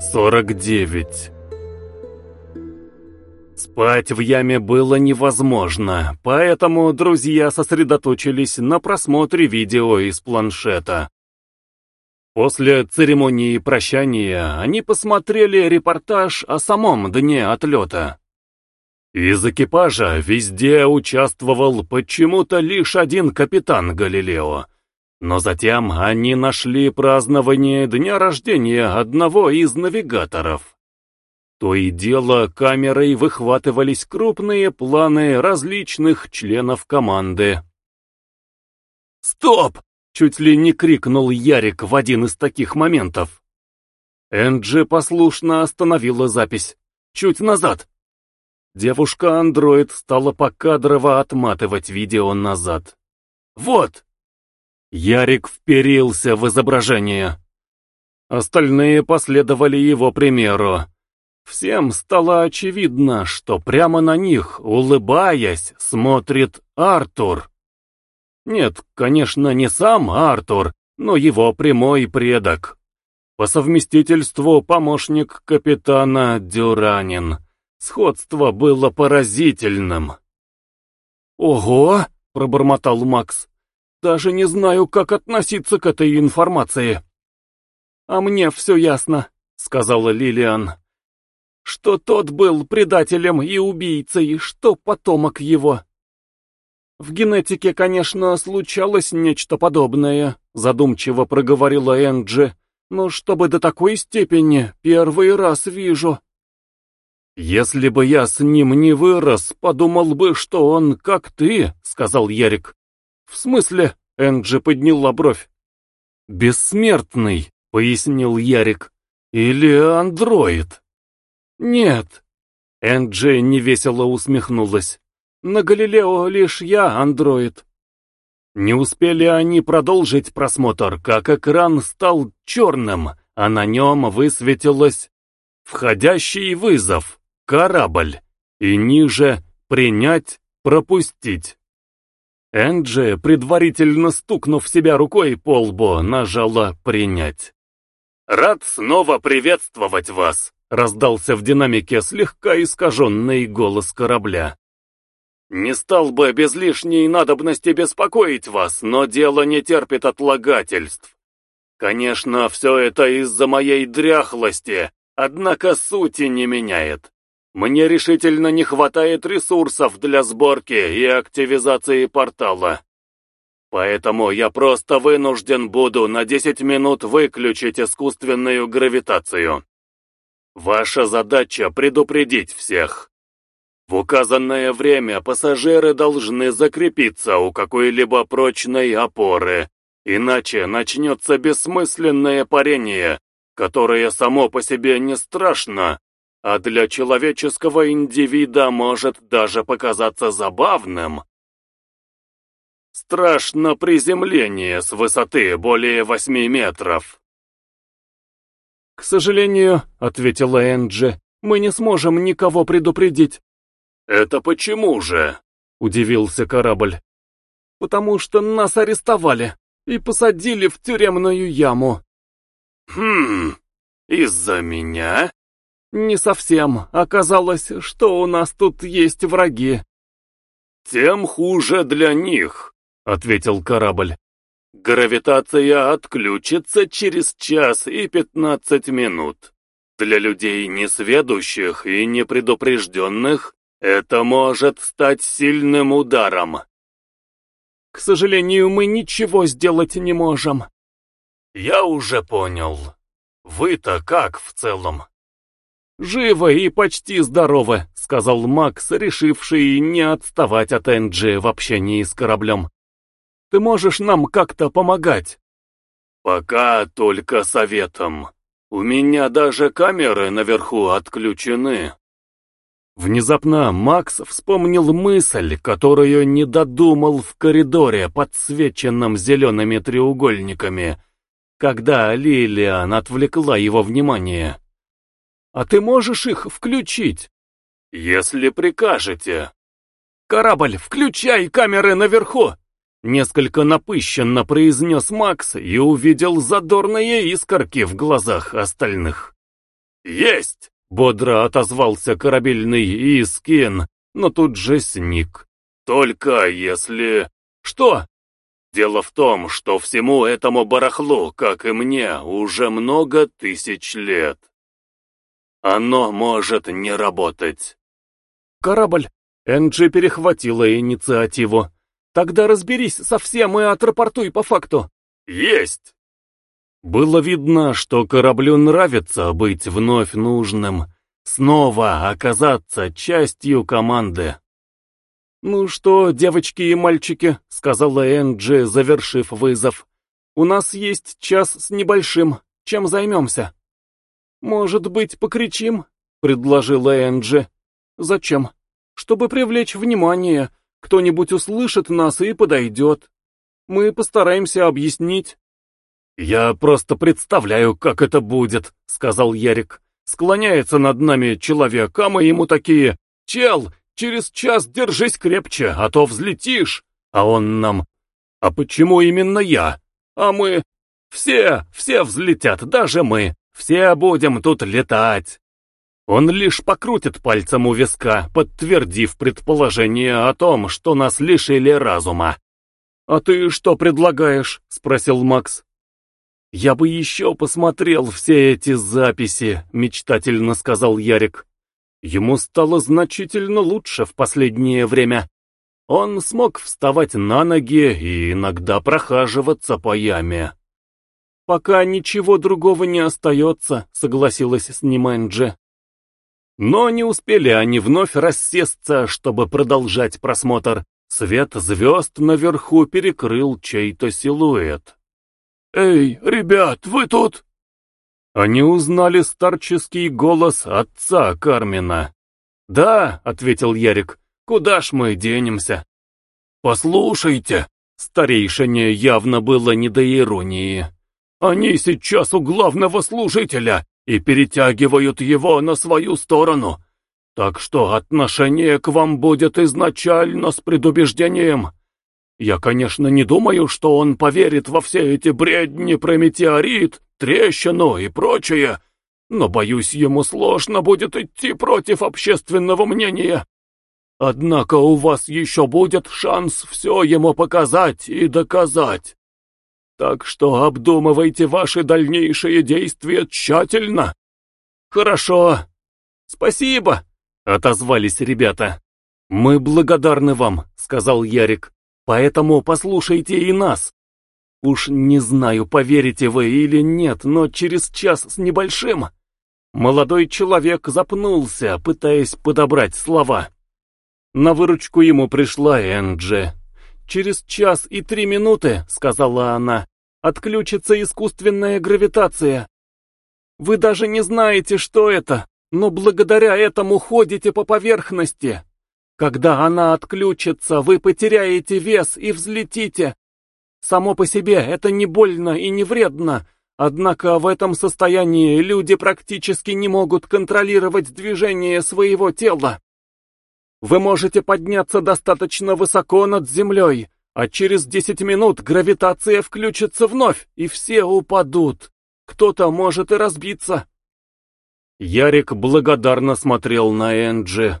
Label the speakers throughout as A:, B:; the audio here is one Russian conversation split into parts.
A: 49 Спать в яме было невозможно, поэтому друзья сосредоточились на просмотре видео из планшета. После церемонии прощания они посмотрели репортаж о самом дне отлета. Из экипажа везде участвовал почему-то лишь один капитан Галилео, но затем они нашли празднование дня рождения одного из навигаторов. То и дело камерой выхватывались крупные планы различных членов команды. «Стоп!» — чуть ли не крикнул Ярик в один из таких моментов. Энджи послушно остановила запись. «Чуть назад!» Девушка-андроид стала покадрово отматывать видео назад. «Вот!» Ярик вперился в изображение. Остальные последовали его примеру. Всем стало очевидно, что прямо на них, улыбаясь, смотрит Артур. Нет, конечно, не сам Артур, но его прямой предок. По совместительству помощник капитана Дюранин. Сходство было поразительным. «Ого!» — пробормотал Макс. Даже не знаю, как относиться к этой информации. А мне все ясно, сказала Лилиан. Что тот был предателем и убийцей, что потомок его. В генетике, конечно, случалось нечто подобное, задумчиво проговорила Энджи, но чтобы до такой степени, первый раз вижу. «Если бы я с ним не вырос, подумал бы, что он как ты», — сказал Ярик. «В смысле?» — Энджи подняла бровь. «Бессмертный», — пояснил Ярик. «Или андроид?» «Нет». Энджи невесело усмехнулась. «На Галилео лишь я андроид». Не успели они продолжить просмотр, как экран стал черным, а на нем высветилось «Входящий вызов. Корабль». И ниже «Принять. Пропустить». Энджи, предварительно стукнув себя рукой по лбу, нажала «Принять». «Рад снова приветствовать вас», — раздался в динамике слегка искаженный голос корабля. «Не стал бы без лишней надобности беспокоить вас, но дело не терпит отлагательств. Конечно, все это из-за моей дряхлости, однако сути не меняет. Мне решительно не хватает ресурсов для сборки и активизации портала. Поэтому я просто вынужден буду на 10 минут выключить искусственную гравитацию. Ваша задача предупредить всех. В указанное время пассажиры должны закрепиться у какой-либо прочной опоры, иначе начнется бессмысленное парение, которое само по себе не страшно, а для человеческого индивида может даже показаться забавным. Страшно приземление с высоты более восьми метров. «К сожалению», — ответила Энджи, — «мы не сможем никого предупредить». «Это почему же?» — удивился корабль. «Потому что нас арестовали и посадили в тюремную яму». «Хм, из-за меня?» «Не совсем. Оказалось, что у нас тут есть враги». «Тем хуже для них», — ответил корабль. «Гравитация отключится через час и пятнадцать минут. Для людей несведущих и непредупрежденных это может стать сильным ударом». «К сожалению, мы ничего сделать не можем». «Я уже понял. Вы-то как в целом?» «Живо и почти здорово», — сказал Макс, решивший не отставать от Энджи в общении с кораблем. «Ты можешь нам как-то помогать?» «Пока только советом. У меня даже камеры наверху отключены». Внезапно Макс вспомнил мысль, которую не додумал в коридоре, подсвеченном зелеными треугольниками, когда Лилиан отвлекла его внимание. А ты можешь их включить? Если прикажете. Корабль, включай камеры наверху! Несколько напыщенно произнес Макс и увидел задорные искорки в глазах остальных. «Есть!» — бодро отозвался корабельный Искин, но тут же сник. «Только если...» «Что?» «Дело в том, что всему этому барахлу, как и мне, уже много тысяч лет. Оно может не работать».
B: «Корабль!» Энджи перехватила инициативу. «Тогда разберись со всем и отрапортуй по факту».
A: «Есть!»
B: Было видно, что кораблю нравится быть вновь нужным, снова оказаться частью команды. «Ну что, девочки и мальчики», — сказала Энджи, завершив вызов, — «у нас есть час с небольшим. Чем займемся?» «Может быть, покричим?» — предложила Энджи. «Зачем?» «Чтобы привлечь внимание. Кто-нибудь услышит нас и подойдет. Мы постараемся объяснить».
A: «Я просто представляю, как это будет», — сказал Ярик. «Склоняется над нами человек, а мы ему такие, «Чел, через час держись крепче, а то взлетишь». А он нам, «А почему именно я?» А мы, «Все, все взлетят, даже мы, все будем тут летать». Он лишь покрутит пальцем у виска, подтвердив предположение о том, что нас лишили разума.
B: «А ты что предлагаешь?» — спросил Макс.
A: «Я бы еще посмотрел все эти записи», — мечтательно сказал Ярик. Ему стало значительно лучше в последнее время. Он смог вставать на ноги и иногда прохаживаться по яме.
B: «Пока ничего другого не остается», — согласилась с ним Энджи.
A: Но не успели они вновь рассесться, чтобы продолжать просмотр. Свет звезд наверху перекрыл чей-то силуэт. «Эй, ребят, вы тут?» Они узнали старческий голос отца Кармина. «Да», — ответил Ярик, — «куда ж мы денемся?» «Послушайте», — старейшине явно было не до иронии. «Они сейчас у главного служителя и перетягивают его на свою сторону, так что отношение к вам будет изначально с предубеждением». Я, конечно, не думаю, что он поверит во все эти бредни про метеорит, трещину и прочее, но, боюсь, ему сложно будет идти против общественного мнения. Однако у вас еще будет шанс все ему показать и доказать. Так что обдумывайте ваши дальнейшие действия тщательно.
B: Хорошо. Спасибо, отозвались ребята.
A: Мы благодарны вам, сказал Ярик. Поэтому послушайте и нас. Уж не знаю, поверите вы или нет, но через час с небольшим молодой человек запнулся, пытаясь подобрать слова. На выручку ему пришла Энджи. «Через час и три минуты», — сказала она, — «отключится искусственная гравитация. Вы даже не знаете, что это, но благодаря этому ходите по поверхности. Когда она отключится, вы потеряете вес и взлетите. Само по себе это не больно и не вредно, однако в этом состоянии люди практически не могут контролировать движение своего тела. Вы можете подняться достаточно высоко над землей, а через 10 минут гравитация включится вновь, и все упадут. Кто-то может и разбиться. Ярик благодарно смотрел на Энджи.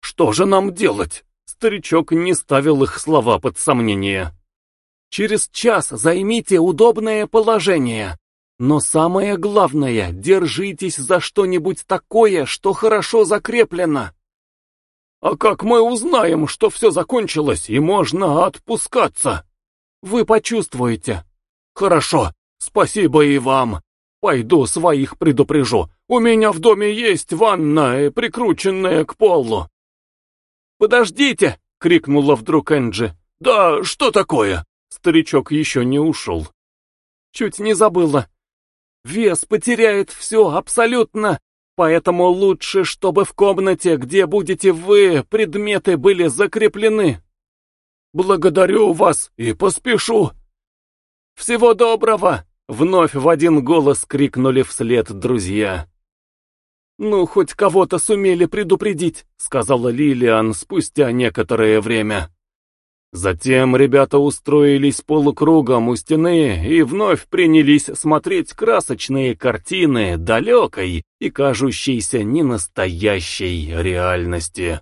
A: Что же нам делать? Старичок не ставил их слова под сомнение. Через час займите удобное положение. Но самое главное, держитесь за что-нибудь такое, что хорошо закреплено. А как мы узнаем, что все закончилось и можно отпускаться? Вы почувствуете. Хорошо, спасибо и вам. Пойду своих предупрежу. У меня в доме есть ванна, прикрученная к полу. «Подождите!» — крикнула вдруг Энджи. «Да, что такое?» Старичок еще не ушел. «Чуть не забыла. Вес потеряет все абсолютно, поэтому лучше, чтобы в комнате, где будете вы, предметы были закреплены. Благодарю вас и поспешу. Всего доброго!» Вновь в один голос крикнули вслед друзья. «Ну, хоть кого-то сумели предупредить», — сказала Лилиан спустя некоторое время. Затем ребята устроились полукругом у стены и вновь принялись смотреть красочные картины далекой и кажущейся ненастоящей реальности.